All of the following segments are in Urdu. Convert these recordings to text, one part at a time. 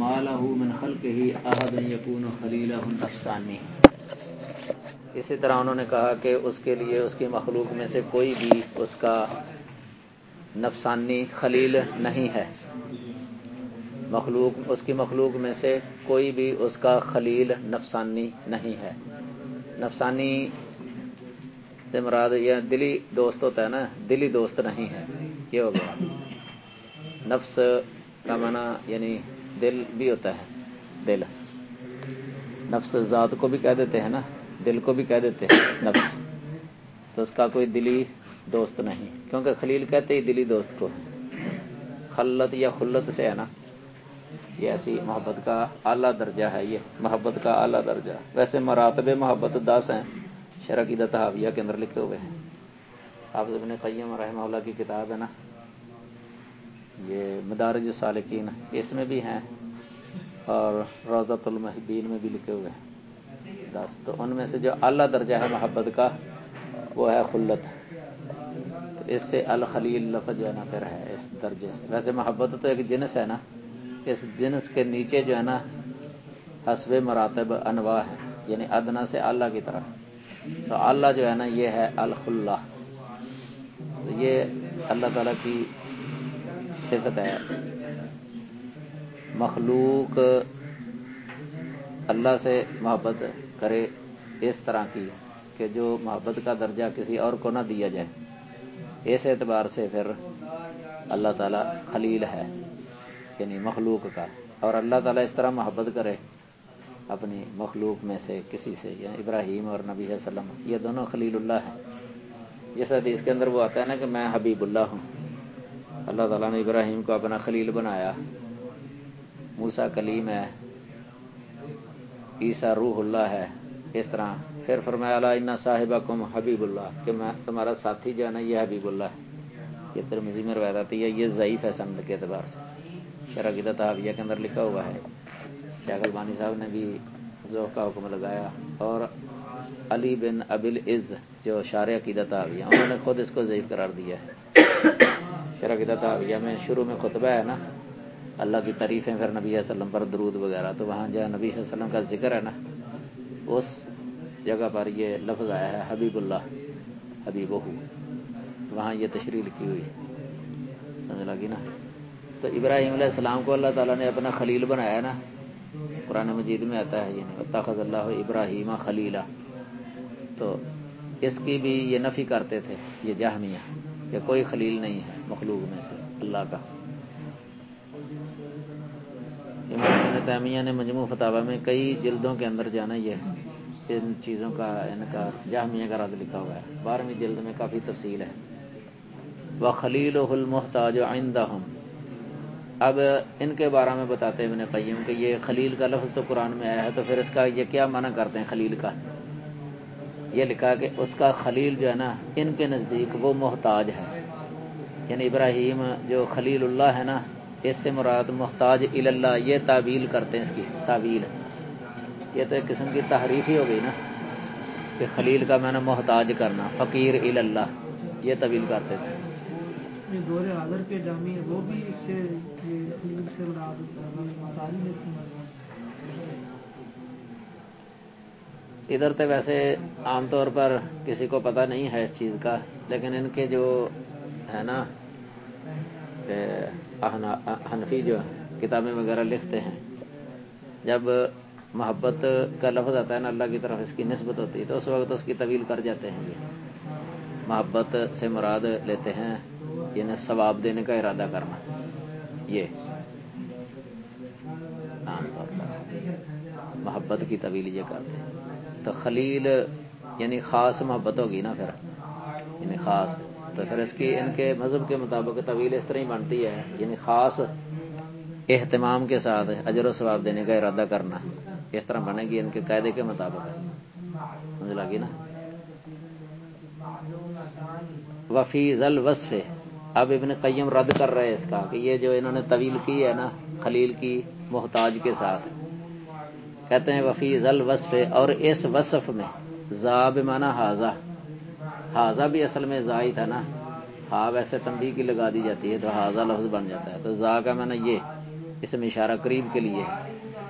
مالہ من خلق احد یقون خلیلہ افسانی اسی طرح انہوں نے کہا کہ اس کے لیے اس کی مخلوق میں سے کوئی بھی اس کا نفسانی خلیل نہیں ہے۔ مخلوق، اس کی مخلوق میں سے کوئی بھی اس کا خلیل نفسانی نہیں ہے۔ نفسانی سے مراد یہ دلی دوست ہوتا ہے نا، دلی دوست نہیں ہے۔ یہ ہو گیا۔ نفس کا معنی یعنی دل بھی ہوتا ہے، دل۔ نفس ذات کو بھی کہہ دیتے ہیں نا، دل کو بھی کہہ دیتے ہیں نفس۔ تو اس کا کوئی دلی دوست نہیں، کیونکہ خلیل کہتے ہی دلی دوست کو خلت یا خلت سے ہے نا، یہ ایسی محبت کا اعلیٰ درجہ ہے، یہ محبت کا اعلیٰ درجہ۔ ویسے مراتب محبت دس ہیں شرح تحاویہ کے اندر لکھے ہوئے ہیں۔ آپ ابن قیم رحمہ اللہ کی کتاب ہے نا یہ مدارج سالکین اس میں بھی ہیں اور روزت المحبین میں بھی لکھے ہوئے ہیں۔ دس تو ان میں سے جو اعلیٰ درجہ ہے محبت کا، وہ ہے خلت۔ تو اس سے الخلیل لفظ جو ہے نا، پھر ہے اس درجے سے۔ ویسے محبت تو ایک جنس ہے نا، اس جنس کے نیچے جو ہے نا، حسب مراتب انواع ہے یعنی ادنا سے اللہ کی طرف۔ تو اللہ جو ہے نا، یہ ہے الخلا تو یہ اللہ تعالی کی صفت ہے مخلوق اللہ سے محبت کرے اس طرح کی کہ جو محبت کا درجہ کسی اور کو نہ دیا جائے۔ اس اعتبار سے پھر اللہ تعالیٰ خلیل ہے یعنی مخلوق کا۔ اور اللہ تعالیٰ اس طرح محبت کرے اپنی مخلوق میں سے کسی سے یا ابراہیم اور نبی علیہ وسلم، یہ دونوں خلیل اللہ ہیں۔ جس حدیث کے اندر وہ آتا ہے نا کہ میں حبیب اللہ ہوں۔ اللہ تعالیٰ نے ابراہیم کو اپنا خلیل بنایا۔ موسا کلیم ہے۔ عیسیٰ روح اللہ ہے۔ اس طرح پھر فرمایا اللہ انا صاحبہ کم حبیب اللہ کہ میں، تمہارا ساتھی جو ہے نا، یہ حبیب اللہ ہے۔ یہ ترمزی میں روایت آتی ہے، یہ ضعیف ہے سند کے اعتبار سے۔ شرح کی تعاویہ کے اندر لکھا ہوا ہے۔ شیخ البانی صاحب نے بھی ذوق کا حکم لگایا۔ اور علی بن ابل عز جو شارع عقیدہ تعاویہ انہوں نے خود اس کو ضعیف قرار دیا ہے۔ شرح عقیدہ تعاویہ میں شروع میں خطبہ ہے نا، اللہ کی تعریفیں پھر نبی علیہ وسلم پر درود وغیرہ، تو وہاں جو نبی علیہ وسلم کا ذکر ہے نا، اس جگہ پر یہ لفظ آیا ہے، حبیب اللہ حبیب وہاں یہ تشریح لکھی ہوئی سمجھ لگی نا؟ تو ابراہیم علیہ السلام کو اللہ تعالیٰ نے اپنا خلیل بنایا نا، قرآن مجید میں آتا ہے یعنی یہ تاخذ اللہ ابراہیم خلیلہ تو اس کی بھی یہ نفی کرتے تھے، یہ جہمیہ۔ کہ کوئی خلیل نہیں ہے مخلوق میں سے، اللہ کا۔ امام تیمیہ نے مجموع فتح میں کئی جلدوں کے اندر جانا یہ ان چیزوں کا، ان کا جامعہ کا رد لکھا ہوا ہے۔ بارہویں جلد میں کافی تفصیل ہے۔ وہ خلیل المحتاج آئندہ اب ان کے بارے میں بتاتے ہیں قیم کہ یہ خلیل کا لفظ تو قرآن میں آیا ہے تو پھر اس کا یہ کیا معنی کرتے ہیں خلیل کا؟ یہ لکھا کہ اس کا خلیل جو ہے نا، ان کے نزدیک وہ محتاج ہے۔ یعنی ابراہیم جو خلیل اللہ ہے نا، اس سے مراد محتاج اللہ یہ تعویل کرتے ہیں اس کی، تعویل۔ یہ تو ایک قسم کی تحریف ہی ہو گئی نا، کہ خلیل کا میں نے محتاج کرنا، فقیر اللہ یہ طویل کرتے تھے۔ ادھر تو ویسے عام طور پر کسی کو پتہ نہیں ہے اس چیز کا، لیکن ان کے جو ہے نا حنفی جو کتابیں وغیرہ لکھتے ہیں، جب محبت کا لفظ آتا ہے نا، اللہ کی طرف اس کی نسبت ہوتی ہے، تو اس وقت اس کی طویل کر جاتے ہیں یہ۔ محبت سے مراد لیتے ہیں یعنی ثواب دینے کا ارادہ کرنا۔ یہ۔ عام طور پر۔ محبت کی طویل یہ کرتے ہیں۔ تو خلیل یعنی خاص محبت ہوگی نا پھر یعنی خاص. تو پھر اس کی، ان کے مذہب کے مطابق طویل اس طرح ہی بنتی ہے یعنی خاص اہتمام کے ساتھ اجر و ثواب دینے کا ارادہ کرنا اس طرح بنے گی ان کے قاعدے کے مطابق. سمجھ لگی نا؟ وفی ضل وصف. اب ابن قیم رد کر رہے اس کا کہ یہ جو انہوں نے طویل کی ہے نا، خلیل کی محتاج کے ساتھ کہتے ہیں وفی ضل وصف اور اس وصف میں زاب مانا حاضہ۔ حاضہ بھی اصل میں زا ہی تھا نا۔ ہا ویسے تنبی کی لگا دی جاتی ہے تو حاضہ لفظ بن جاتا ہے۔ تو زا کا میں یہ، اس میں اشارہ قریب کے لیے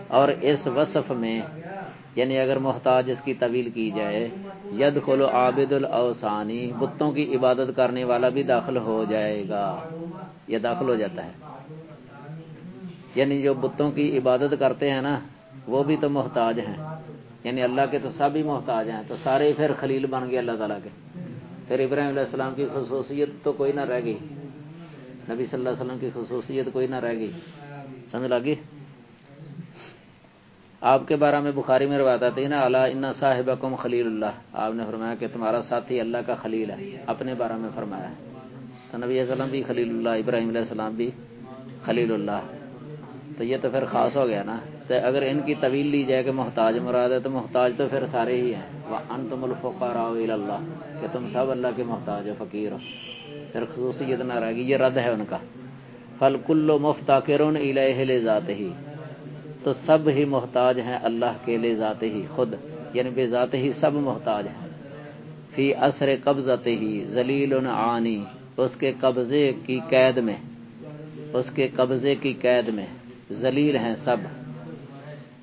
اور اس وصف میں یعنی اگر محتاج اس کی طویل کی جائے ید کھولو عابد الاوسانی بتوں کی عبادت کرنے والا بھی داخل ہو جائے گا۔ یہ داخل ہو جاتا ہے۔ یعنی جو بتوں کی عبادت کرتے ہیں نا وہ بھی تو محتاج ہیں۔ یعنی اللہ کے تو سب ہی محتاج ہیں۔ تو سارے پھر خلیل بن گئے اللہ تعالیٰ کے۔ پھر ابراہیم علیہ السلام کی خصوصیت تو کوئی نہ رہ گئی۔ نبی صلی اللہ علیہ وسلم کی خصوصیت کوئی نہ رہ گئی۔ سمجھ لگی؟ آپ کے بارے میں بخاری میں روایت آتی ہے نا اللہ ان صاحب کم خلیل اللہ۔ آپ نے فرمایا کہ تمہارا ساتھی اللہ کا خلیل ہے۔ اپنے بارے میں فرمایا تو نبی علیہ السلام بھی خلیل اللہ، ابراہیم علیہ السلام بھی خلیل اللہ۔ تو یہ تو پھر خاص ہو گیا نا۔ تو اگر ان کی طویل لی جائے کہ محتاج مراد ہے تو محتاج تو پھر سارے ہی ہیں۔ وہ ان تم اللہ کہ تم سب اللہ کے محتاج ہو، فقیر ہو۔ پھر خصوصیت نہ رہے گی یہ رد ہے ان کا۔ فل کلو مفتا کرون لے ذات ہی تو سب ہی محتاج ہیں اللہ کے لے ذات ہی خود۔ یعنی بے ذات ہی سب محتاج ہیں۔ فی اثر قبضت ہی ذلیل آنی اس کے قبضے کی قید میں۔ اس کے قبضے کی قید میں۔ ذلیل ہیں سب،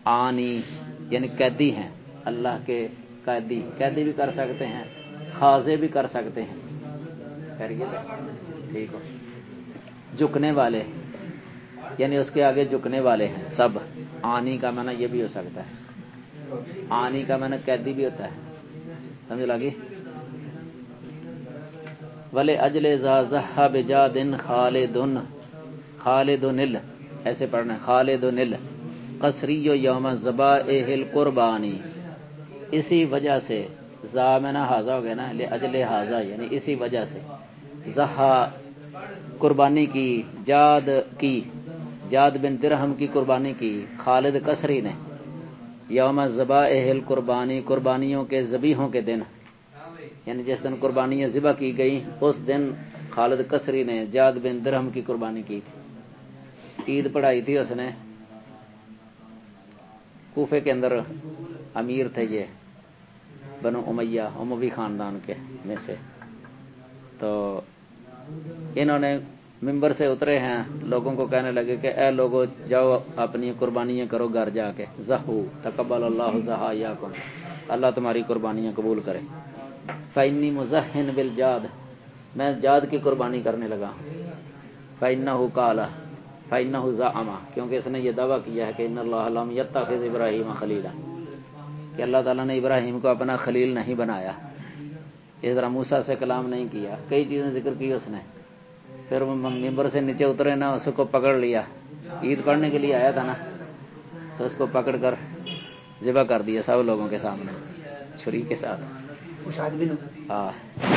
آنی یعنی قیدی ہیں، اللہ کے قیدی قیدی بھی کر سکتے ہیں خاضے بھی کر سکتے ہیں۔ ٹھیک ہو۔ جھکنے والے یعنی اس کے آگے جھکنے والے ہیں سب۔ آنی کا معنی یہ بھی ہو سکتا ہے۔ آنی کا معنی قیدی بھی ہوتا ہے۔ سمجھ لگی؟ ولے اجل بجا دن خالدن خالد نل ایسے پڑھنا خالد نل قصری یوم زبا ہل قربانی اسی وجہ سے زا میں نا حاضہ ہو گیا نا اجل حاضہ یعنی اسی وجہ سے۔ زہا قربانی کی، جاد کی، جاد بن درہم کی قربانی کی خالد کسری نے۔ یوم زبا اہل قربانی قربانیوں کے زبیحوں کے دن۔ یعنی جس دن قربانیاں ذبح کی گئی اس دن خالد کسری نے جاد بن درہم کی قربانی کی۔ تھی عید پڑھائی تھی اس نے۔ کوفے کے اندر امیر تھے یہ، بنو امیہ، اموی خاندان کے میں سے۔ تو انہوں نے ممبر سے اترے ہیں، لوگوں کو کہنے لگے کہ اے لوگوں جاؤ اپنی قربانیاں کرو گھر جا کے۔ زہو، تقبل اللہ زہا یا اللہ تمہاری قربانیاں قبول کرے۔ فینی مزہن بل جاد میں جاد کی قربانی کرنے لگا۔ فائنہ کالا کیونکہ اس نے یہ دعویٰ کیا ہے کہ ان اللہ علام یتخذ ابراہیم خلیلا کہ اللہ تعالیٰ نے ابراہیم کو اپنا خلیل نہیں بنایا۔ اس طرح موسا سے کلام نہیں کیا۔ کئی چیزیں ذکر کی اس نے۔ پھر ممبر سے نیچے اترے نا اس کو پکڑ لیا۔ عید پڑھنے کے لیے آیا تھا نا۔ تو اس کو پکڑ کر ذبح کر دیا سب لوگوں کے سامنے چھری کے ساتھ۔ ہاں۔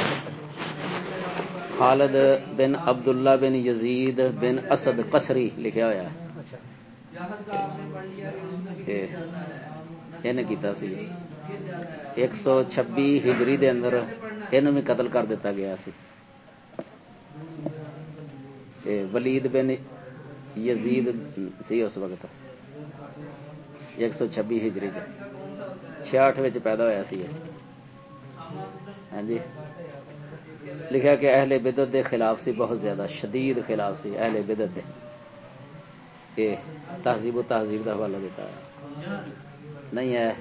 خالد بن عبداللہ بن یزید بن اسد قصری لکھا ہوا سی۔ ایک سو چھبی ہجری دے اندر یہ قتل کر دیتا گیا سی۔ ولید بن یزید سی اس وقت۔ ایک سو چھبی ہجری چھیاٹھ پیدا ہوا سی۔ ہاں جی۔ لکھا کہ اہل بدت دے خلاف سی بہت زیادہ شدید خلاف سی، اہل بدت دے۔ کہ تہذیب و تہذیب کا حوالہ دیتا ہے۔ نہیں ہے،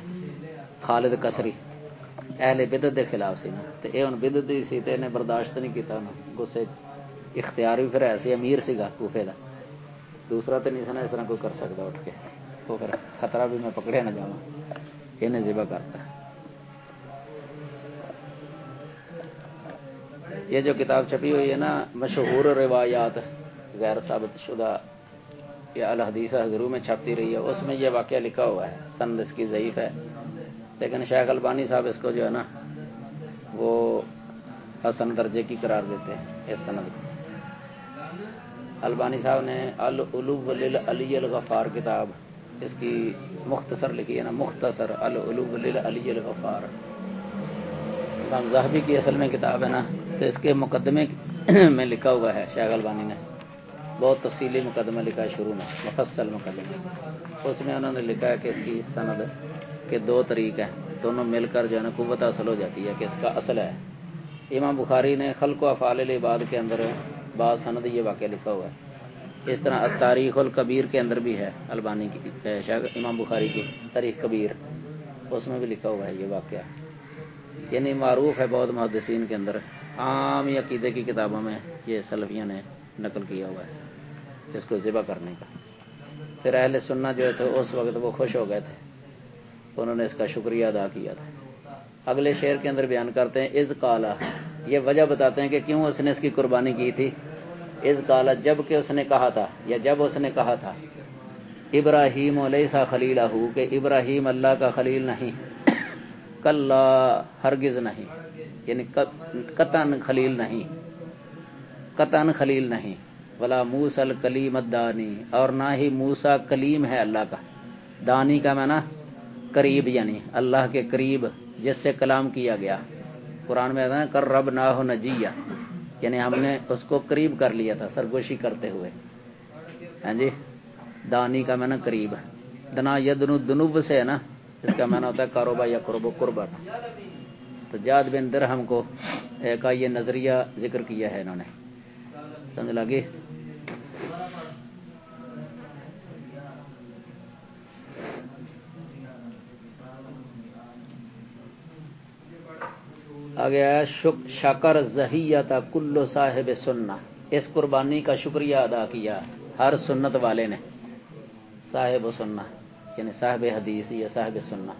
خالد کسری۔ اہل بدت دے خلاف سی نا۔ تو یہ ہوں بدت دی سی تو انہیں برداشت نہیں کیتا گسے اختیار بھی پھر ایسے امیر سا کوفے کا دوسرا تو نہیں سنا اس طرح کوئی کر سکتا اٹھ کے۔ تو پھر خطرہ بھی میں پکڑیا نہ جاؤں یہ ذبح کرتا۔ یہ جو کتاب چھپی ہوئی ہے نا، مشہور روایات غیر ثابت شدہ یا الحدیث حضرو میں چھپتی رہی ہے، اس میں یہ واقعہ لکھا ہوا ہے، سند اس کی ضعیف ہے۔ لیکن شیخ البانی صاحب اس کو جو ہے نا، وہ حسن درجے کی قرار دیتے ہیں اس سند کو۔ البانی صاحب نے الولو علی الغفار کتاب، اس کی مختصر لکھی ہے نا، مختصر الولو علی الغفار۔ امام زاہبی کی اصل میں کتاب ہے نا تو اس کے مقدمے میں لکھا ہوا ہے شیخ البانی نے۔ بہت تفصیلی مقدمہ لکھا ہے شروع میں، مفصل مقدمہ۔ اس میں انہوں نے لکھا ہے کہ اس کی سند کے دو طریق ہیں، دونوں مل کر جو ہے نا قوت اصل ہو جاتی ہے، کہ اس کا اصل ہے۔ امام بخاری نے خلق و افعال العباد کے اندر بعض سند یہ واقعہ لکھا ہوا ہے۔ اس طرح تاریخ الکبیر کے اندر بھی ہے، البانی کی امام بخاری کی تاریخ کبیر۔ اس میں بھی لکھا ہوا ہے یہ واقعہ۔ یعنی معروف ہے بہت محدثین کے اندر۔ عام عقیدے کی کتابوں میں یہ سلفیوں نے نقل کیا ہوا ہے، اس کو ذبح کرنے کا۔ پھر اہل سننا جو ہے اس وقت وہ خوش ہو گئے تھے۔ انہوں نے اس کا شکریہ ادا کیا تھا۔ اگلے شعر کے اندر بیان کرتے ہیں از کالا یہ وجہ بتاتے ہیں کہ کیوں اس نے اس کی قربانی کی تھی۔ از کالا جبکہ اس نے کہا تھا، یا جب اس نے کہا تھا، ابراہیم علیہ سا خلیل کہ ابراہیم اللہ کا خلیل نہیں کل ہرگز نہیں۔ یعنی قطن خلیل نہیں۔ قطن خلیل نہیں۔ بلا موسل کلیم دانی اور نہ ہی موسا کلیم ہے اللہ کا۔ دانی کا میں نا قریب یعنی اللہ کے قریب، جس سے کلام کیا گیا۔ قرآن میں کر رب نہ ہو نجیا یعنی ہم نے اس کو قریب کر لیا تھا، سرگوشی کرتے ہوئے۔ ہاں جی؟ دانی کا میں قریب۔ دنا یدنو دنوب سے ہے نا، اس کا میں ہوتا ہے کاروبار یا قرب قربان تو جاد بن درہم کو کا یہ نظریہ ذکر کیا ہے انہوں نے۔ سمجھ لگی؟ آ گیا شکر زہیا تھا کلو صاحب سننا اس قربانی کا شکریہ ادا کیا ہر سنت والے نے۔ صاحب سننا یعنی صاحب حدیث یا صاحب سننا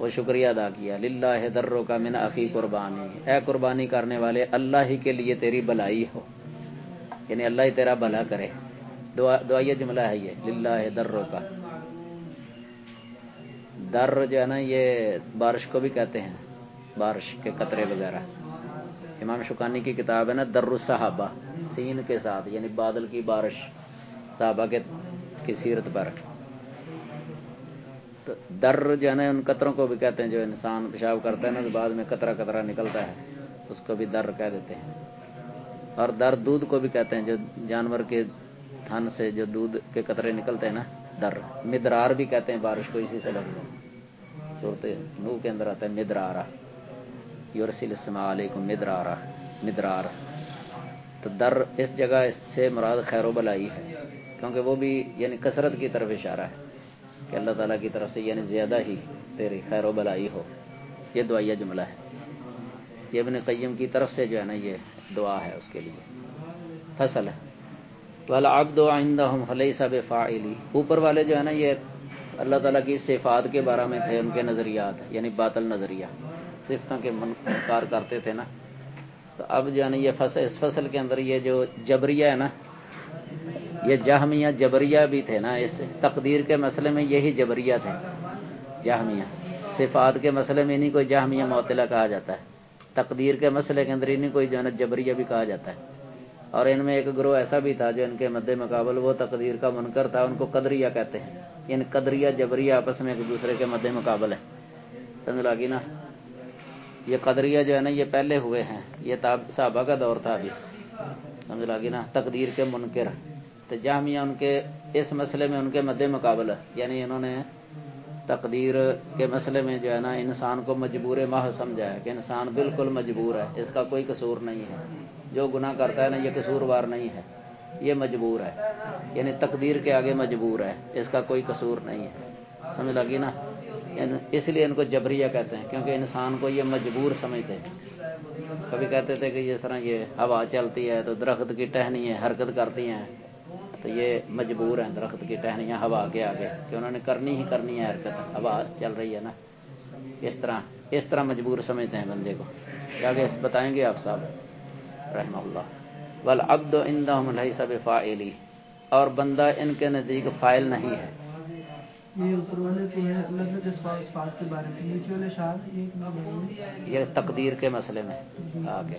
وہ شکریہ ادا کیا۔ للہ درو کا من عقی قربانی۔ اے قربانی کرنے والے، اللہ ہی کے لیے تیری بلائی ہو۔ یعنی اللہ ہی تیرا بھلا کرے۔ دعائیہ جملہ ہے یہ، للہ درو کا۔ در جو ہے نا، یہ بارش کو بھی کہتے ہیں، بارش کے قطرے وغیرہ۔ امام شکانی کی کتاب ہے نا، در صحابہ، سین کے ساتھ یعنی بادل کی بارش صحابہ کے کی سیرت پر۔ در جو ہے نا، ان قطروں کو بھی کہتے ہیں، جو انسان پیشاب کرتا ہے نا، تو بعد میں قطرہ قطرہ نکلتا ہے، اس کو بھی در کہہ دیتے ہیں۔ اور در دودھ کو بھی کہتے ہیں، جو جانور کے تھن سے جو دودھ کے قطرے نکلتے ہیں نا، در۔ مدرار بھی کہتے ہیں، بارش کو اسی سے لگتے صورت نو کے اندر آتا ہے مدرارا یورسل السلام علیکم مدرارا مدرار۔ تو در اس جگہ اس سے مراد خیر و بلائی ہے، کیونکہ وہ بھی یعنی کثرت کی طرف اشارہ ہے۔ کہ اللہ تعالیٰ کی طرف سے یعنی زیادہ ہی تیری خیر و بلائی ہو۔ یہ دعائیہ جملہ ہے۔ یہ ابن قیم کی طرف سے جو ہے نا یہ دعا ہے اس کے لیے۔ فصل ہے۔ والا اب دو آئندہ ہم فلح صاحب فاعلی اوپر والے جو ہے نا یہ اللہ تعالیٰ کی صفات کے بارے میں تھے ان کے نظریات یعنی باطل نظریہ۔ صفتوں کے منکار کرتے تھے نا۔ تو اب جو ہے نا یہ فصل، اس فصل کے اندر یہ جو جبریہ ہے نا یہ جہمیہ جبریہ بھی تھے نا، اس تقدیر کے مسئلے میں یہی جبریہ تھے۔ جہمیہ۔ صفات کے مسئلے میں نہیں کوئی جہمیہ معطلہ کہا جاتا ہے۔ تقدیر کے مسئلے کے اندر انہیں کوئی جو جبریہ بھی کہا جاتا ہے۔ اور ان میں ایک گروہ ایسا بھی تھا جو ان کے مد مقابل وہ تقدیر کا منکر تھا، ان کو قدریہ کہتے ہیں۔ ان قدریہ جبریہ آپس میں ایک دوسرے کے مد مقابل ہے سمجھ لگی نا؟ یہ قدریہ جو ہے نا، یہ پہلے ہوئے ہیں۔ یہ صحابہ کا دور تھا ابھی۔ سمجھ لگی نا؟ تقدیر کے منکر۔ تو جامعہ ان کے اس مسئلے میں ان کے مد مقابل یعنی انہوں نے تقدیر کے مسئلے میں جو ہے نا انسان کو مجبور ماہ سمجھا ہے کہ انسان بالکل مجبور ہے، اس کا کوئی قصور نہیں ہے۔ جو گناہ کرتا ہے نا، یہ قصوروار نہیں ہے، یہ مجبور ہے۔ یعنی تقدیر کے آگے مجبور ہے، اس کا کوئی قصور نہیں ہے۔ سمجھ لگی نا؟ یعنی اس لیے ان کو جبریہ کہتے ہیں، کیونکہ انسان کو یہ مجبور سمجھتے ہیں۔ کبھی کہتے تھے کہ جس طرح یہ ہوا چلتی ہے تو درخت کی ٹہنی ہے حرکت کرتی ہیں تو یہ مجبور ہیں درخت کی ٹہنیاں ہوا کے آگے کہ انہوں نے کرنی ہی کرنی ہے حرکت۔ ہوا چل رہی ہے نا۔ اس طرح اس طرح مجبور سمجھتے ہیں بندے کو۔ آگے بتائیں گے آپ صاحب رحم اللہ۔ بل ابد اندہ سب فائلی اور بندہ ان کے نزدیک فائل نہیں ہے۔ یہ تقدیر کے مسئلے میں۔ آگے۔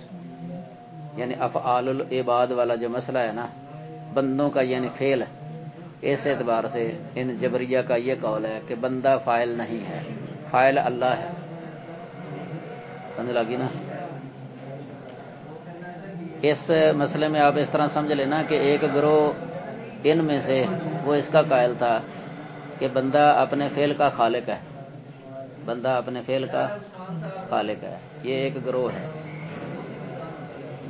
یعنی افعال العباد والا جو مسئلہ ہے نا بندوں کا یعنی فیل اس اعتبار سے ان جبریہ کا یہ قول ہے کہ بندہ فائل نہیں ہے فائل اللہ ہے۔ سمجھ لگی نا؟ اس مسئلے میں آپ اس طرح سمجھ لینا کہ ایک گروہ ان میں سے، وہ اس کا قائل تھا کہ بندہ اپنے فیل کا خالق ہے۔ بندہ اپنے فیل کا خالق ہے۔ یہ ایک گروہ ہے۔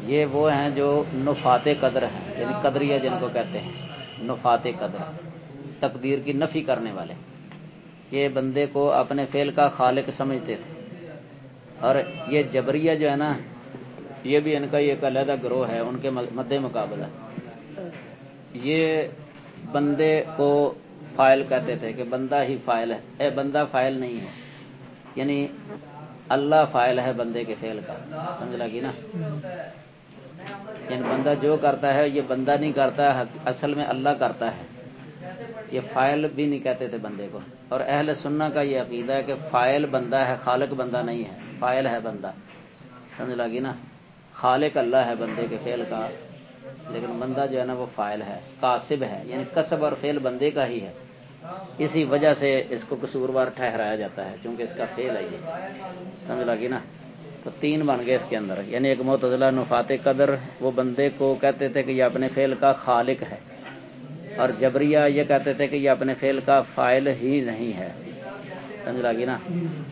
یہ وہ ہیں جو نفات قدر ہیں یعنی قدریہ جن کو کہتے ہیں نفات قدر، تقدیر کی نفی کرنے والے۔ یہ بندے کو اپنے فیل کا خالق سمجھتے تھے۔ اور یہ جبریہ جو ہے نا، یہ بھی ان کا ایک علیحدہ گروہ ہے، ان کے مد مقابلہ۔ یہ بندے کو فائل کہتے تھے کہ بندہ ہی فائل ہے۔ اے بندہ فائل نہیں ہے۔ یعنی اللہ فائل ہے بندے کے فیل کا۔ سمجھ لگی نا؟ یعنی بندہ جو کرتا ہے، یہ بندہ نہیں کرتا، اصل میں اللہ کرتا ہے۔ یہ فائل بھی نہیں کہتے تھے بندے کو۔ اور اہل سننا کا یہ عقیدہ ہے کہ فائل بندہ ہے، خالق بندہ نہیں ہے۔ فائل ہے بندہ۔ سمجھ لگی نا؟ خالق اللہ ہے بندے کے فیل کا۔ لیکن بندہ جو ہے نا، وہ فائل ہے کاسب ہے۔ یعنی کسب اور فیل بندے کا ہی ہے۔ اسی وجہ سے اس کو قصوروار ٹھہرایا جاتا ہے کیونکہ اس کا فیل ہے یہ۔ سمجھ لگی نا؟ تو تین بن گئے اس کے اندر۔ یعنی ایک متضلہ نفات قدر، وہ بندے کو کہتے تھے کہ یہ اپنے فیل کا خالق ہے۔ اور جبریہ یہ کہتے تھے کہ یہ اپنے فیل کا فائل ہی نہیں ہے۔ سمجھ لگی نا؟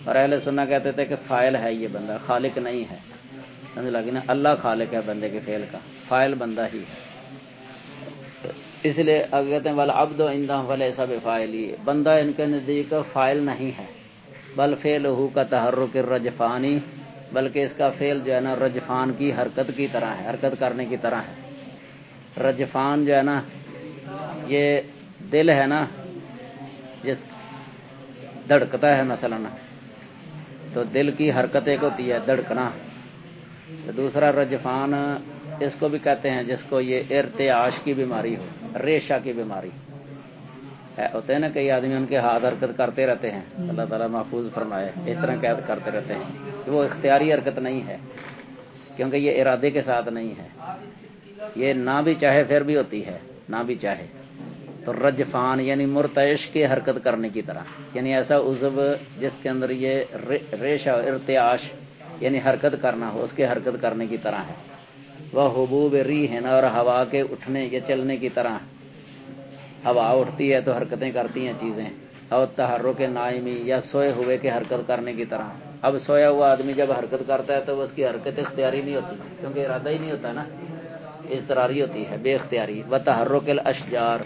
اور اہل سننا کہتے تھے کہ فائل ہے یہ بندہ، خالق نہیں ہے۔ سمجھ لگی نا؟ اللہ خالق ہے بندے کے فیل کا فائل بندہ ہی ہے۔ اس لیے کہتے ہیں والا ابد اندہ والے سب فائل ہی بندہ ان کے نزدیک فائل نہیں ہے، بل فیل ہو کا تحرک رجفانی بلکہ اس کا فیل جو ہے نا رجفان کی حرکت کی طرح ہے، حرکت کرنے کی طرح ہے۔ رجفان جو ہے نا، یہ دل ہے نا، جس دھڑکتا ہے مثلا۔ تو دل کی حرکت ایک ہوتی ہے، دھڑکنا۔ دوسرا رجفان اس کو بھی کہتے ہیں جس کو یہ ارتعاش کی بیماری ہو ریشا کی بیماری۔ ہوتے ہیں نا کئی آدمی ان کے ہاتھ حرکت کرتے رہتے ہیں۔ اللہ تعالیٰ محفوظ فرمائے اس طرح قید کرتے رہتے ہیں کہ وہ اختیاری حرکت نہیں ہے کیونکہ یہ ارادے کے ساتھ نہیں ہے۔ یہ نہ بھی چاہے پھر بھی ہوتی ہے نہ بھی چاہے۔ تو رجفان یعنی مرتعش کی حرکت کرنے کی طرح یعنی ایسا عزب جس کے اندر یہ ریشا ارتعاش یعنی حرکت کرنا ہو اس کے حرکت کرنے کی طرح ہے۔ وہ حبوب ری ہے نا اور ہوا کے اٹھنے یا چلنے کی طرح ہوا اٹھتی ہے تو حرکتیں کرتی ہیں چیزیں۔ اور تہروں کے نائمی یا سوئے ہوئے کے حرکت کرنے کی طرح۔ اب سویا ہوا آدمی جب حرکت کرتا ہے تو اس کی حرکت اختیاری نہیں ہوتی، کیونکہ ارادہ ہی نہیں ہوتا نا۔ اضطراری ہوتی ہے، بے اختیاری۔ و تحرک کے اشجار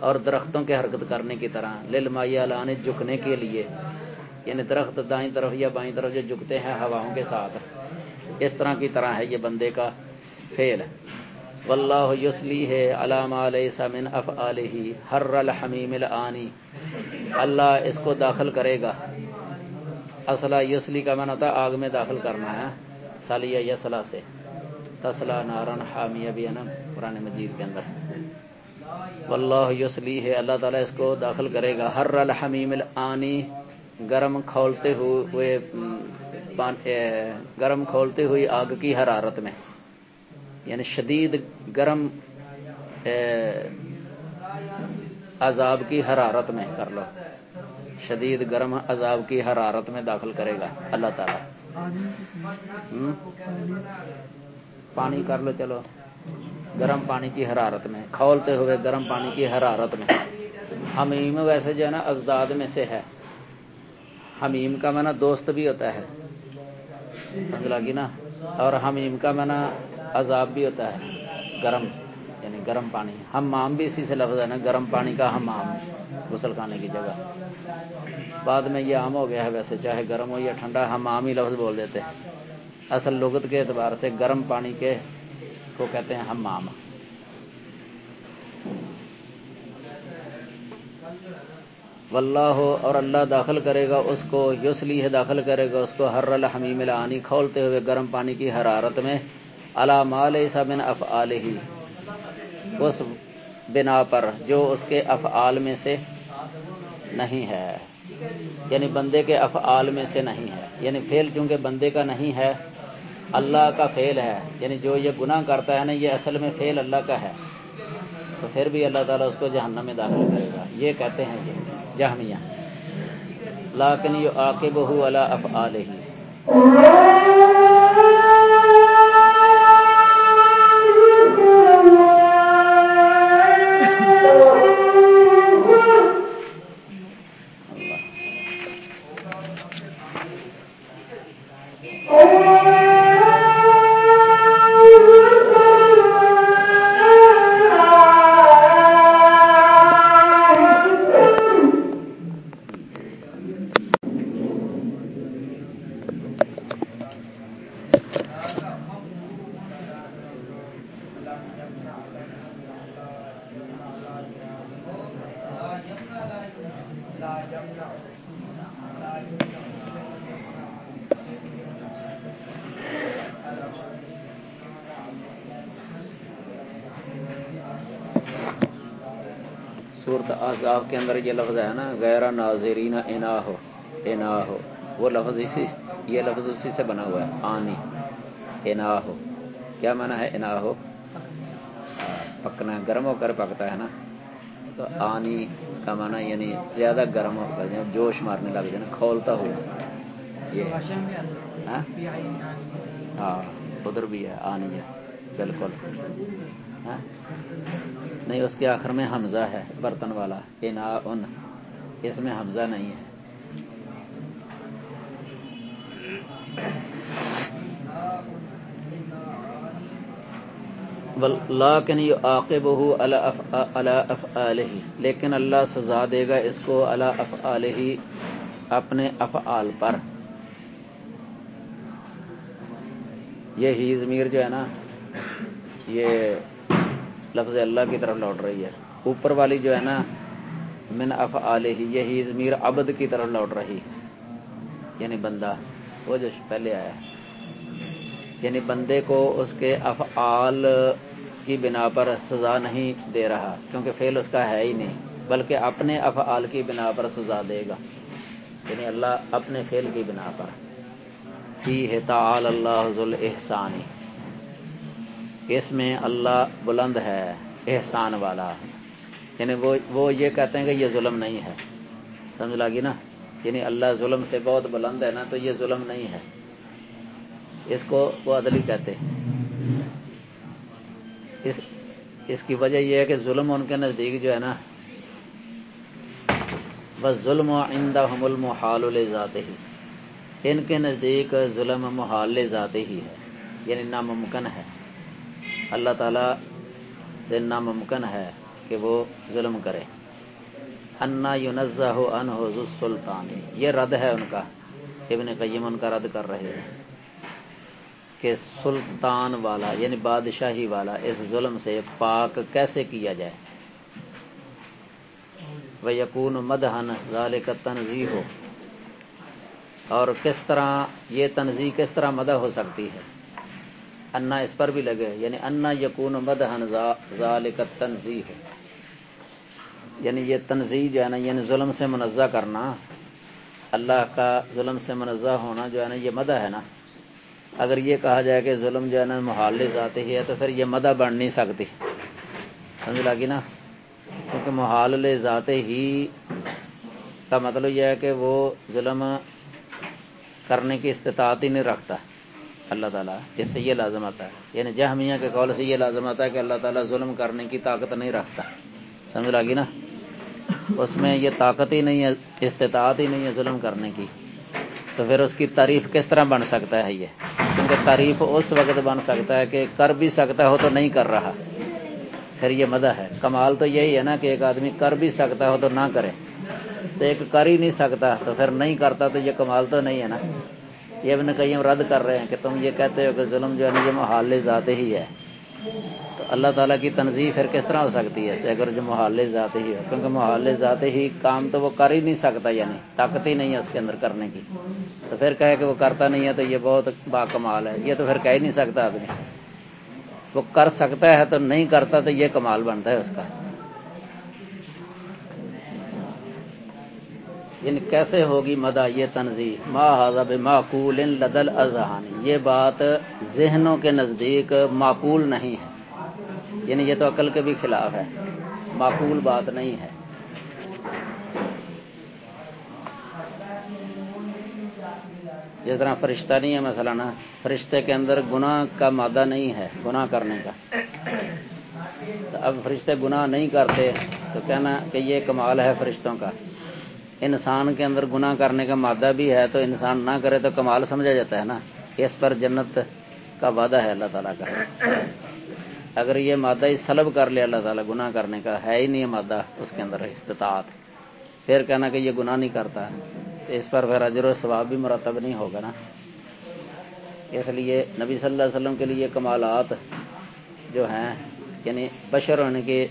اور درختوں کے حرکت کرنے کی طرح۔ لل مایا لانے جھکنے کے لیے۔ یعنی درخت دائیں طرف یا بائیں طرف جو جھکتے ہیں ہواؤں کے ساتھ۔ اس طرح کی طرح ہے یہ بندے کا فیل واللہ یسلی ہے علام علیہ من اف علیہ ہر الحمیم الانی اللہ اس کو داخل کرے گا. اصلا یسلی کا من ہوتا آگ میں داخل کرنا ہے سالیہ یسلا سے. تسلا نارن حامیہ بھی ہے نا، قرآن مجید کے اندر. واللہ یسلی ہے، اللہ تعالیٰ اس کو داخل کرے گا. ہر الحمیم الانی گرم کھولتے ہوئے گرم کھولتے ہوئی آگ کی حرارت میں. یعنی شدید گرم عذاب کی حرارت میں کر لو۔ شدید گرم عذاب کی حرارت میں داخل کرے گا۔ اللہ تعالی۔ پانی کر لو، چلو۔ گرم پانی کی حرارت میں۔ کھولتے ہوئے گرم پانی کی حرارت میں۔ حمیم ویسے جو ہے نا ازداد میں سے ہے۔ حمیم کا معنی دوست بھی ہوتا ہے۔ سمجھ لگی نا؟ اور حمیم کا معنی عذاب بھی ہوتا ہے، گرم یعنی گرم پانی۔ ہم بھی اسی سے لفظ ہے نا گرم پانی کا ہم غسل کھانے کی جگہ۔ بعد میں یہ عام ہو گیا ہے ویسے، چاہے گرم ہو یا ٹھنڈا، ہم عام ہی لفظ بول دیتے اصل لغت کے اعتبار سے گرم پانی کے کو کہتے ہیں ہم واللہ ہو اور اللہ داخل کرے گا، اس کو یسلی داخل کرے گا، اس کو ہر الحمیم الانی کھولتے ہوئے گرم پانی کی حرارت میں علامال بن افعال ہی اس بنا پر جو اس کے افعال میں سے نہیں ہے۔ یعنی بندے کے افعال میں سے نہیں ہے۔ یعنی فیل چونکہ بندے کا نہیں ہے، اللہ کا فیل ہے۔ یعنی جو یہ گناہ کرتا ہے نا، یہ اصل میں فیل اللہ کا ہے۔ تو پھر بھی اللہ تعالیٰ اس کو جہنم میں داخل کرے گا۔ یہ کہتے ہیں یہ جہمیہ۔ لاکن یو آکے بہو اللہ افعال ہی صورت آزاد کے اندر یہ لفظ ہے نا غیر ناظرین انا ہو انا ہو۔ وہ لفظ اسی یہ لفظ اسی سے بنا ہوا ہے آنی انا ہو۔ کیا مانا ہے انا ہو؟ پکنا گرم ہو کر پکتا ہے نا۔ تو آنی کا مانا یعنی زیادہ گرم ہو کر جائے جوش مارنے لگ جائے نا کھولتا ہوا۔ یہ ہاں؟, ہاں ادھر بھی ہے آنی ہے بالکل۔ ہاں؟ نہیں، اس کے آخر میں حمزہ ہے، برتن والا انا ان، اس میں حمزہ نہیں ہے۔ لیکن یہ عاقب ہو افعالہ لیکن اللہ سزا دے گا اس کو اللہ افعالہ اپنے افعال پر۔ یہ ہی ضمیر جو ہے نا، یہ لفظ اللہ کی طرف لوٹ رہی ہے۔ اوپر والی جو ہے نا، من افعالہ یہی ضمیر عبد کی طرف لوٹ رہی ہے۔ یعنی بندہ، وہ جو پہلے آیا ہے۔ یعنی بندے کو اس کے افعال کی بنا پر سزا نہیں دے رہا، کیونکہ فیل اس کا ہے ہی نہیں، بلکہ اپنے افعال کی بنا پر سزا دے گا۔ یعنی اللہ اپنے فیل کی بنا پر۔ ہی ہے تعال اللہ ذل احسانی اس میں اللہ بلند ہے، احسان والا۔ یعنی وہ وہ یہ کہتے ہیں کہ یہ ظلم نہیں ہے۔ سمجھ لگی نا؟ یعنی اللہ ظلم سے بہت بلند ہے نا، تو یہ ظلم نہیں ہے۔ اس کو وہ عدلی کہتے ہیں۔ اس اس کی وجہ یہ ہے کہ ظلم ان کے نزدیک جو ہے نا بس ظلم و آئندہ حمل محال ذاتے ہی ان کے نزدیک ظلم محال ذاتے ہی ہے یعنی ناممکن ہے۔ اللہ تعالی سے ناممکن ہے کہ وہ ظلم کرے۔ انا یونزہ ہو ان ہو سلطان یہ رد ہے ان کا، ابن قیم ان کا رد کر رہے ہیں کہ سلطان والا یعنی بادشاہی والا اس ظلم سے پاک کیسے کیا جائے؟ وہ یقون مدہن ظال کا تنظی ہو اور کس طرح، یہ تنظیم کس طرح مدہ ہو سکتی ہے؟ انا اس پر بھی لگے یعنی انا یقون مدہن ظال کا تنظی یعنی یہ تنظیم جو ہے نا یعنی ظلم سے منزہ کرنا، اللہ کا ظلم سے منزہ ہونا جو ہے نا، یہ مدہ ہے نا۔ اگر یہ کہا جائے کہ ظلم جو ہے نا محال ذاتی ہی ہے، تو پھر یہ مدہ بڑھ نہیں سکتی۔ سمجھ لگی نا؟ کیونکہ محال ذات ہی کا مطلب یہ ہے کہ وہ ظلم کرنے کی استطاعت ہی نہیں رکھتا۔ اللہ تعالیٰ اس سے یہ لازم آتا ہے۔ یعنی جہمیہ کے قول سے یہ لازم آتا ہے کہ اللہ تعالیٰ ظلم کرنے کی طاقت نہیں رکھتا۔ سمجھ لگی نا؟ اس میں یہ طاقت ہی نہیں ہے، استطاعت ہی نہیں ہے ظلم کرنے کی۔ تو پھر اس کی تعریف کس طرح بن سکتا ہے یہ؟ کیونکہ تعریف اس وقت بن سکتا ہے کہ کر بھی سکتا ہو تو نہیں کر رہا۔ پھر یہ مدہ ہے۔ کمال تو یہی ہے نا کہ ایک آدمی کر بھی سکتا ہو تو نہ کرے۔ تو ایک کر ہی نہیں سکتا تو پھر نہیں کرتا تو یہ کمال تو نہیں ہے نا؟ یہ ابن کئی رد کر رہے ہیں کہ تم یہ کہتے ہو کہ ظلم جو ہے یہ محال ذات ہی ہے۔ تو اللہ تعالیٰ کی تنظیم پھر کس طرح ہو سکتی ہے؟ اگر جو محال ذات ہی ہے، کیونکہ محال ذات ہی کام تو وہ کر ہی نہیں سکتا یعنی طاقت ہی نہیں ہے اس کے اندر کرنے کی۔ تو پھر کہے کہ وہ کرتا نہیں ہے تو یہ بہت با کمال ہے۔ یہ تو پھر کہہ ہی نہیں سکتا آدمی۔ وہ کر سکتا ہے تو نہیں کرتا تو یہ کمال بنتا ہے اس کا۔ یعنی کیسے ہوگی مدا یہ تنظیم ما حضب معقول لدل اذہانی یہ بات ذہنوں کے نزدیک معقول نہیں ہے۔ یعنی یہ تو عقل کے بھی خلاف ہے۔ معقول بات نہیں ہے۔ جس طرح فرشتہ نہیں ہے مثلا نا فرشتے کے اندر گناہ کا مادہ نہیں ہے، گناہ کرنے کا۔ تو اب فرشتے گناہ نہیں کرتے تو کہنا کہ یہ کمال ہے فرشتوں کا۔ انسان کے اندر گناہ کرنے کا مادہ بھی ہے تو انسان نہ کرے تو کمال سمجھا جاتا ہے نا؟ اس پر جنت کا وعدہ ہے اللہ تعالیٰ کا۔ اگر یہ مادہ ہی سلب کر لیا اللہ تعالیٰ گناہ کرنے کا، ہے ہی نہیں مادہ اس کے اندر استطاعت۔ پھر کہنا کہ یہ گناہ نہیں کرتا۔ تو اس پر پھر اجر و ثواب بھی مرتب نہیں ہوگا نا۔ اس لیے نبی صلی اللہ علیہ وسلم کے لیے کمالات جو ہیں یعنی بشر ہونے کے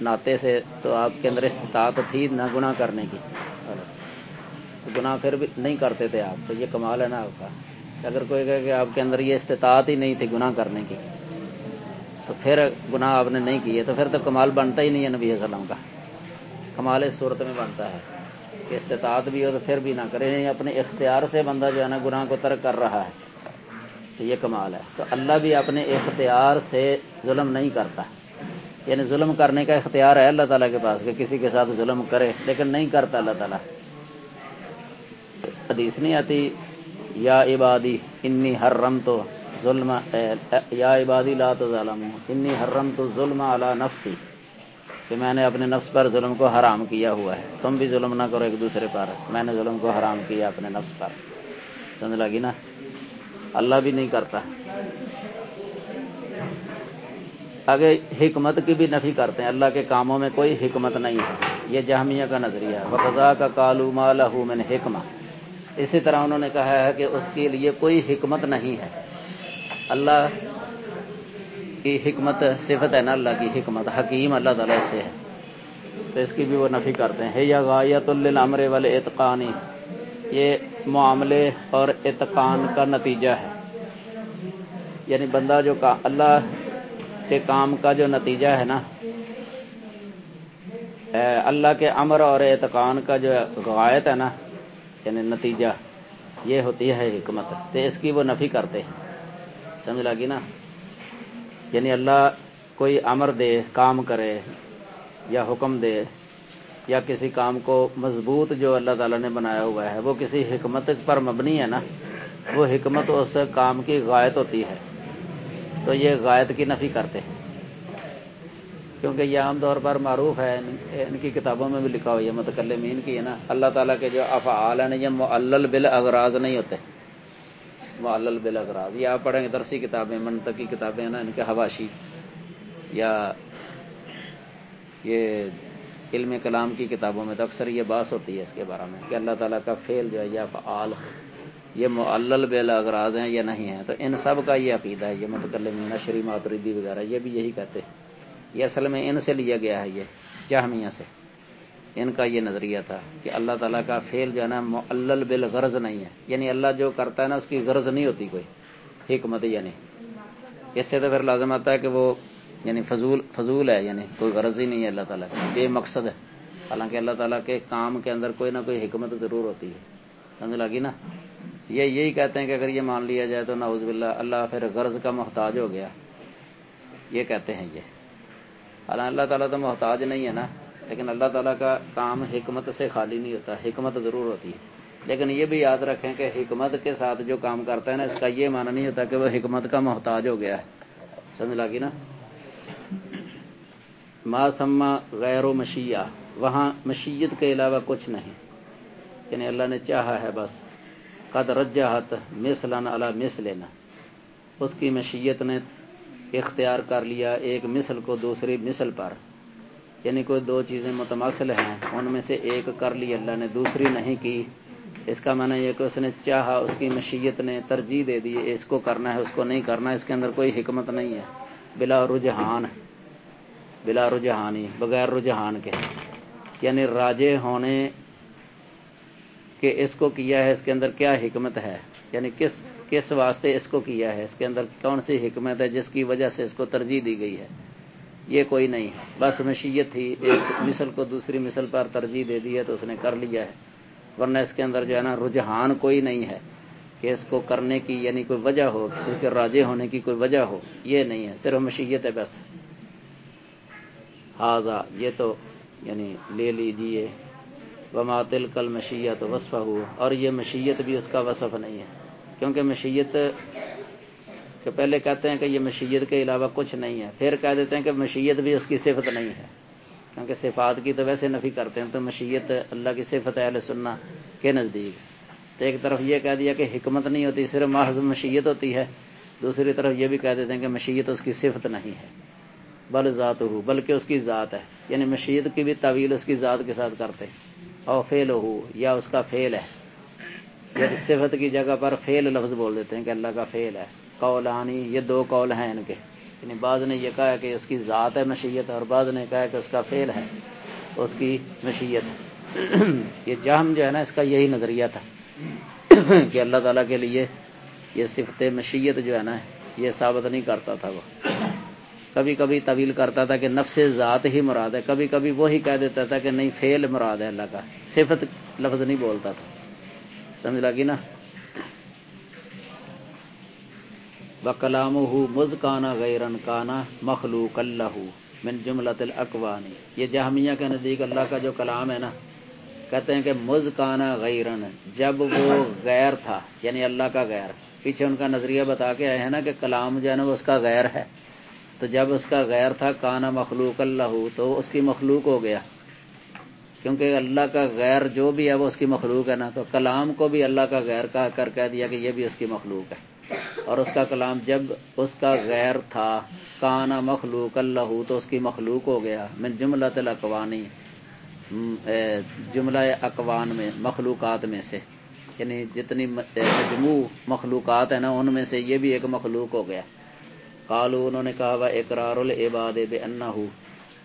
ناطے سے تو آپ کے اندر استطاعت تھی نہ گناہ کرنے کی۔ گناہ پھر بھی نہیں کرتے تھے آپ، تو یہ کمال ہے نا آپ کا۔ اگر کوئی کہے کہ آپ کے اندر یہ استطاعت ہی نہیں تھی گناہ کرنے کی، تو پھر گناہ آپ نے نہیں کیے، تو پھر تو کمال بنتا ہی نہیں ہے نبی وسلم کا۔ کمال اس صورت میں بنتا ہے کہ استطاعت بھی ہو تو پھر بھی نہ کرے نہیں اپنے اختیار سے بندہ جو ہے نا گناہ کو ترک کر رہا ہے، تو یہ کمال ہے۔ تو اللہ بھی اپنے اختیار سے ظلم نہیں کرتا۔ یعنی ظلم کرنے کا اختیار ہے اللہ تعالیٰ کے پاس کہ کسی کے ساتھ ظلم کرے، لیکن نہیں کرتا اللہ تعالیٰ۔ حدیث نہیں آتی، یا عبادی، انی حرم تو ظلم یا عبادی لا تو ظالم انی حرم تو ظلم اعلی نفسی، کہ میں نے اپنے نفس پر ظلم کو حرام کیا ہوا ہے۔ تم بھی ظلم نہ کرو ایک دوسرے پر۔ میں نے ظلم کو حرام کیا اپنے نفس پر۔ سمجھ لگی نا؟ اللہ بھی نہیں کرتا۔ آگے حکمت کی بھی نفی کرتے ہیں۔ اللہ کے کاموں میں کوئی حکمت نہیں ہے۔ یہ جہمیہ کا نظریہ ہے۔ وقضا کا کالو مالا میں نے اسی طرح انہوں نے کہا ہے کہ اس کے لیے کوئی حکمت نہیں ہے۔ اللہ کی حکمت صفت ہے نا، اللہ کی حکمت، حکیم اللہ تعالیٰ سے ہے۔ تو اس کی بھی وہ نفی کرتے ہیں۔ یا غایت العمر والے اعتقانی یہ معاملے اور اتقان کا نتیجہ ہے۔ یعنی بندہ جو کا اللہ کے کام کا جو نتیجہ ہے نا اللہ کے امر اور اعتقان کا جو غایت ہے نا یعنی نتیجہ یہ ہوتی ہے حکمت تو اس کی وہ نفی کرتے ہیں۔ سمجھ لگی نا؟ یعنی اللہ کوئی امر دے، کام کرے یا حکم دے یا کسی کام کو مضبوط جو اللہ تعالیٰ نے بنایا ہوا ہے، وہ کسی حکمت پر مبنی ہے نا، وہ حکمت اس کام کی غائط ہوتی ہے۔ تو یہ غائط کی نفی کرتے ہیں۔ کیونکہ یہ عام طور پر معروف ہے، ان کی کتابوں میں بھی لکھا ہوا ہے متکلمین کی ہے نا۔ اللہ تعالیٰ کے جو افعال ہیں یہ معلل بل اغراض نہیں ہوتے۔ معلل بل اغراض یہ آپ پڑھیں گے درسی کتابیں، منطقی کی کتابیں نا، ان کے حواشی۔ یا یہ علم کلام کی کتابوں میں تو اکثر یہ باس ہوتی ہے اس کے بارے میں، کہ اللہ تعالیٰ کا فیل جو ہے یا فعال یہ معلل بیل اغراض ہیں یا نہیں ہیں۔ تو ان سب کا یہ عقیدہ ہے، یہ متکلمین، شری ماتردی وغیرہ، یہ بھی یہی کہتے ہیں۔ یہ اصل میں ان سے لیا گیا ہے، یہ جہمیہ سے۔ ان کا یہ نظریہ تھا کہ اللہ تعالیٰ کا فیل جو ہے نا، معلل بل غرض نہیں ہے۔ یعنی اللہ جو کرتا ہے نا، اس کی غرض نہیں ہوتی کوئی۔ حکمت یعنی۔ اس سے تو پھر لازم آتا ہے کہ وہ یعنی فضول فضول ہے یعنی کوئی غرض ہی نہیں ہے اللہ تعالیٰ کا بے مقصد ہے۔ حالانکہ اللہ تعالیٰ کے کام کے اندر کوئی نہ کوئی حکمت ضرور ہوتی ہے۔ سمجھ لگی نا؟ یہ یہی کہتے ہیں کہ اگر یہ مان لیا جائے تو نعوذ باللہ اللہ پھر غرض کا محتاج ہو گیا۔ یہ کہتے ہیں یہ۔ حالانکہ اللہ تعالیٰ تو محتاج نہیں ہے نا، لیکن اللہ تعالیٰ کا کام حکمت سے خالی نہیں ہوتا، حکمت ضرور ہوتی ہے۔ لیکن یہ بھی یاد رکھیں کہ حکمت کے ساتھ جو کام کرتا ہے نا، اس کا یہ معنی نہیں ہوتا کہ وہ حکمت کا محتاج ہو گیا ہے۔ سمجھ لگی نا؟ ما سما غیر و مشیہ وہاں مشیت کے علاوہ کچھ نہیں۔ یعنی اللہ نے چاہا ہے بس، قد رجحت مثلاً اللہ مس لینا اس کی مشیت نے اختیار کر لیا ایک مثل کو دوسری مثل پر۔ یعنی کوئی دو چیزیں متماثل ہیں، ان میں سے ایک کر لی اللہ نے، دوسری نہیں کی۔ اس کا معنی یہ کہ اس نے چاہا، اس کی مشیت نے ترجیح دے دی، اس کو کرنا ہے، اس کو نہیں کرنا اس کے اندر کوئی حکمت نہیں ہے۔ بلا رجحان، بلا رجحانی، بغیر رجحان کے۔ یعنی راجے ہونے کہ اس کو کیا ہے، اس کے اندر کیا حکمت ہے؟ یعنی کس کس واسطے اس کو کیا ہے؟ اس کے اندر کون سی حکمت ہے جس کی وجہ سے اس کو ترجیح دی گئی ہے؟ یہ کوئی نہیں ہے۔ بس مشیت تھی ایک مثل کو دوسری مثل پر ترجیح دے دی ہے تو اس نے کر لیا ہے۔ ورنہ اس کے اندر جو ہے نا رجحان کوئی نہیں ہے کہ اس کو کرنے کی یعنی کوئی وجہ ہو، کسی کے راجے ہونے کی کوئی وجہ ہو، یہ نہیں ہے۔ صرف مشیت ہے بس۔ ہاضا یہ تو یعنی لے لیجیے وماتل کل مشیت وصف ہو اور یہ مشیت بھی اس کا وصف نہیں ہے۔ کیونکہ مشیت کہ پہلے کہتے ہیں کہ یہ مشیت کے علاوہ کچھ نہیں ہے، پھر کہہ دیتے ہیں کہ مشیت بھی اس کی صفت نہیں ہے۔ کیونکہ صفات کی تو ویسے نفی کرتے ہیں، تو مشیت اللہ کی صفت ہے سننا کے نزدیک تو ایک طرف یہ کہہ دیا کہ حکمت نہیں ہوتی، صرف محض مشیت ہوتی ہے۔ دوسری طرف یہ بھی کہہ دیتے ہیں کہ مشیت اس کی صفت نہیں ہے، بل ذات ہو بلکہ اس کی ذات ہے۔ یعنی مشیت کی بھی طویل اس کی ذات کے ساتھ کرتے اور فیل ہو یا اس کا فیل ہے۔ یا صفت کی جگہ پر فیل لفظ بول دیتے ہیں کہ اللہ کا فیل ہے۔ قولانی، یہ دو قول ہیں ان کے۔ یعنی بعض نے یہ کہا کہ اس کی ذات ہے مشیت اور بعض نے کہا کہ اس کا فیل ہے، اس کی مشیت یہ جہم جو ہے نا، اس کا یہی نظریہ تھا۔ کہ اللہ تعالیٰ کے لیے یہ صفت مشیت جو ہے نا، یہ ثابت نہیں کرتا تھا وہ۔ کبھی کبھی طویل کرتا تھا کہ نفس ذات ہی مراد ہے کبھی کبھی وہی کہہ دیتا تھا کہ نہیں فیل مراد ہے اللہ کا۔ صفت لفظ نہیں بولتا تھا۔ سمجھ لگی نا؟ کلام ہو مز کانا غیرن کانا مخلوق اللہ من جملت الاقوانی یہ جہمیہ کے نزدیک اللہ کا جو کلام ہے نا، کہتے ہیں کہ مز کانا غیرن، جب وہ غیر تھا یعنی اللہ کا غیر۔ پیچھے ان کا نظریہ بتا کے آئے ہیں نا کہ کلام جو ہے نا اس کا غیر ہے۔ تو جب اس کا غیر تھا، کانا مخلوق اللہ تو اس کی مخلوق ہو گیا۔ کیونکہ اللہ کا غیر جو بھی ہے وہ اس کی مخلوق ہے نا، تو کلام کو بھی اللہ کا غیر کہا کر کہہ دیا کہ یہ بھی اس کی مخلوق ہے۔ اور اس کا کلام جب اس کا غیر تھا کانا مخلوق اللہ، تو اس کی مخلوق ہو گیا۔ من جملہ الاقوانی جملہ اقوان میں، مخلوقات میں سے۔ یعنی جتنی مجموع مخلوقات ہیں نا، ان میں سے یہ بھی ایک مخلوق ہو گیا۔ کالو انہوں نے کہا وہ اقرار العباد بے انا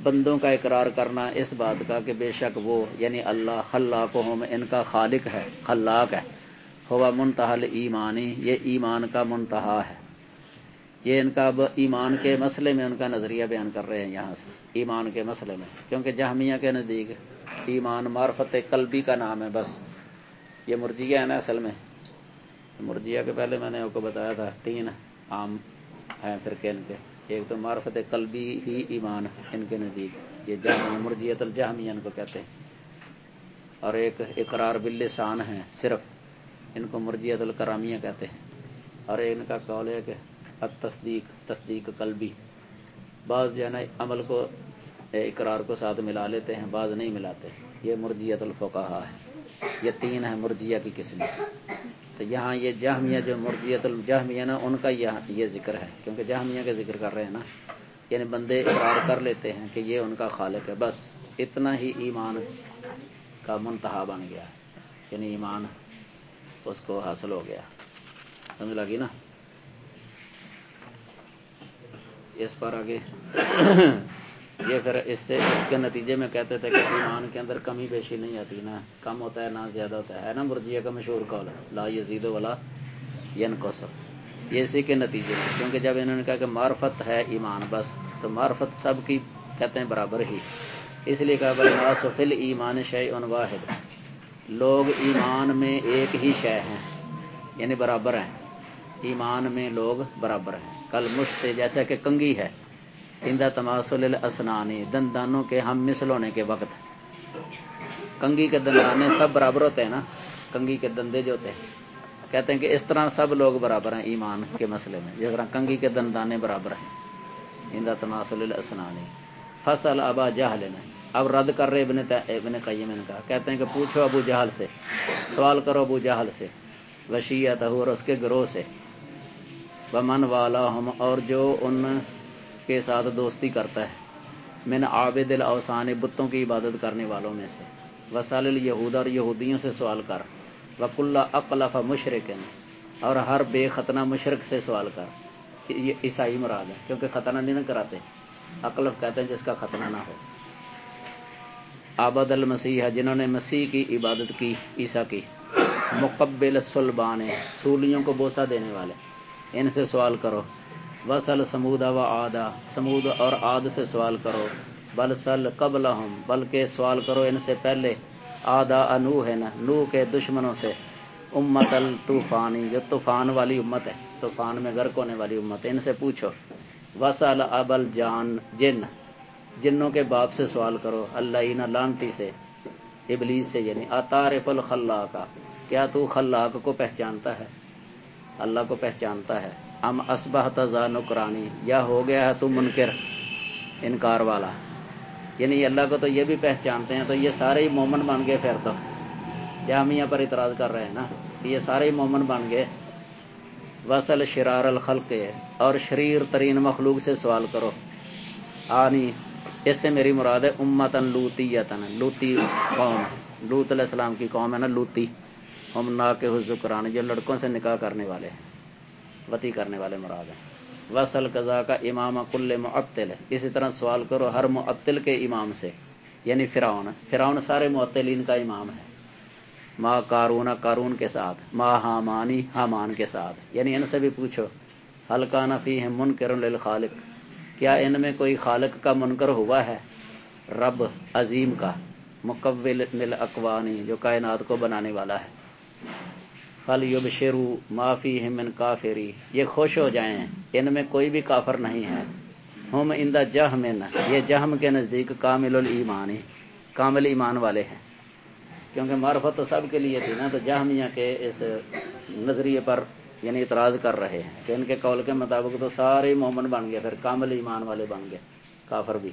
بندوں کا اقرار کرنا اس بات کا کہ بے شک وہ یعنی اللہ، خلاق ان کا خالق ہے، خلاق ہے۔ ہوا منتحل ایمانی یہ ایمان کا منتہا ہے۔ یہ ان کا اب ایمان کے مسئلے میں ان کا نظریہ بیان کر رہے ہیں یہاں سے، ایمان کے مسئلے میں۔ کیونکہ جہمیہ کے نزدیک ایمان معرفت قلبی کا نام ہے بس۔ یہ مرجیہ ہے نا اصل میں۔ مرجیہ کے پہلے میں نے آپ کو بتایا تھا، تین عام ہیں فرقے ان کے۔ ایک تو معرفت قلبی ہی ایمان ان کے نزدیک۔ یہ جامع مرجیت الجہمیہ ان کو کہتے ہیں۔ اور ایک اقرار باللسان ہے، صرف۔ ان کو مرجیت الکرامیہ کہتے ہیں۔ اور ان کا قول ہے کہ تصدیق تصدیق قلبی۔ بعض جو ہے نا، عمل کو، اقرار کو ساتھ ملا لیتے ہیں، بعض نہیں ملاتے۔ یہ مرجیت الفقہ ہے۔ یہ تین ہے مرجیہ کی قسم تو یہاں یہ جہمیہ جو مرجیت الجہمیہ نا، ان کا یہاں یہ ذکر ہے، کیونکہ جہمیہ کا ذکر کر رہے ہیں نا یعنی بندے اقرار کر لیتے ہیں کہ یہ ان کا خالق ہے، بس اتنا ہی ایمان کا منتہا بن گیا یعنی ایمان اس کو حاصل ہو گیا۔ سمجھ لگی نا؟ اس پر آگے یہ پھر اس سے اس کے نتیجے میں کہتے تھے کہ ایمان کے اندر کمی بیشی نہیں آتی نا۔ کم ہوتا ہے، نہ زیادہ ہوتا ہے۔ نا مرجیہ کا مشہور کال لا یزید والا ین کو سب یہ اسی کے نتیجے میں۔ کیونکہ جب انہوں نے کہا کہ معرفت ہے ایمان، بس تو معرفت سب کی کہتے ہیں برابر ہی۔ اس لیے کہا بھائی سفل ایمان شہ ان واحد۔ لوگ ایمان میں ایک ہی شے ہیں یعنی برابر ہیں۔ ایمان میں لوگ برابر ہیں۔ کل مشتے جیسا کہ کنگی ہے۔ اندہ تماسل اسنانی دندانوں کے ہم مثل ہونے کے وقت۔ کنگی کے دندانے سب برابر ہوتے ہیں نا؟ کنگی کے دندے جو ہوتے ہیں۔ کہتے ہیں کہ اس طرح سب لوگ برابر ہیں ایمان کے مسئلے میں۔ جس طرح کنگی کے دندانے برابر ہیں۔ اندہ تماسل اسنانی فصل ابا جہل نہیں اب رد کر رہے ابن ابن قیم ان کا۔ کہتے ہیں کہ پوچھو ابو جہل سے۔ سوال کرو ابو جہل سے۔ وشیت اور اس کے گروہ سے۔ بمن والا ہم اور جو ان کے ساتھ دوستی کرتا ہے۔ من عابد الاوسان بتوں کی عبادت کرنے والوں میں سے۔ وسال الہود اور یہودیوں سے سوال کر۔ وک اللہ اقلف مشرق اور ہر بے ختنہ مشرق سے سوال کر۔ یہ عیسائی مراد ہے، کیونکہ ختنہ نہیں نہ کراتے۔ اقلف کہتے ہیں جس کا ختنہ نہ ہو۔ آباد المسیح، جنہوں نے مسیح کی عبادت کی، عیسیٰ کی۔ مقبل سلبان سولیوں کو بوسا دینے والے۔ ان سے سوال کرو۔ وسل سمودا و آدا سمود اور آد سے سوال کرو۔ بل سل قبل ہوں بلکہ سوال کرو ان سے پہلے۔ آدا انو ہے نا، نو کے دشمنوں سے۔ امت الطوفانی جو طوفان والی امت ہے۔ طوفان میں غرق ہونے والی امت ہے، ان سے پوچھو۔ وسل ابل جان جن۔ جنوں کے باپ سے سوال کرو اللہ لانتی سے۔ ابلیس سے یعنی اطارف الخلا کا کیا تو خلاق کو پہچانتا ہے؟ اللہ کو پہچانتا ہے۔ ام اسبہ تزا نکرانی، یا ہو گیا ہے تو منکر، انکار والا۔ یعنی اللہ کو تو یہ بھی پہچانتے ہیں، تو یہ سارے ہی مومن بن گئے پھر تو۔ جامعہ پر اعتراض کر رہے ہیں نا یہ سارے ہی مومن بن گئے۔ وصل شرار الخلق، اور شریر ترین مخلوق سے سوال کرو۔ آنی، اس سے میری مراد ہے امتن لوتی یتن لوتی قوم۔ لوت علیہ السلام کی قوم ہے نا، لوتی۔ ہم نا کے حزکران جو لڑکوں سے نکاح کرنے والے ہیں۔ وتی کرنے والے مراد ہیں۔ وصل قضا کا امام کل معطل ہے۔ اسی طرح سوال کرو ہر معطل کے امام سے یعنی فراؤن فراؤن سارے معطلین کا امام ہے۔ ماں کارون کارون کے ساتھ۔ ماں حامانی، حامان کے ساتھ۔ یعنی ان سے بھی پوچھو۔ ہلکا نفی ہے من کرن خالق کیا ان میں کوئی خالق کا منکر ہوا ہے؟ رب عظیم کا مقبل مل اقوانی جو کائنات کو بنانے والا ہے۔ فل یوب شیرو معافی ہمن کافری۔ یہ خوش ہو جائیں، ان میں کوئی بھی کافر نہیں ہے۔ ہم اندا جہمن یہ جہم کے نزدیک کامل الایمان، کامل ایمان والے ہیں۔ کیونکہ معرفت تو سب کے لیے تھی نا، تو جہمیہ کے اس نظریے پر یعنی اعتراض کر رہے ہیں کہ ان کے قول کے مطابق تو سارے مومن بن گئے، پھر کامل ایمان والے بن گئے، کافر بھی۔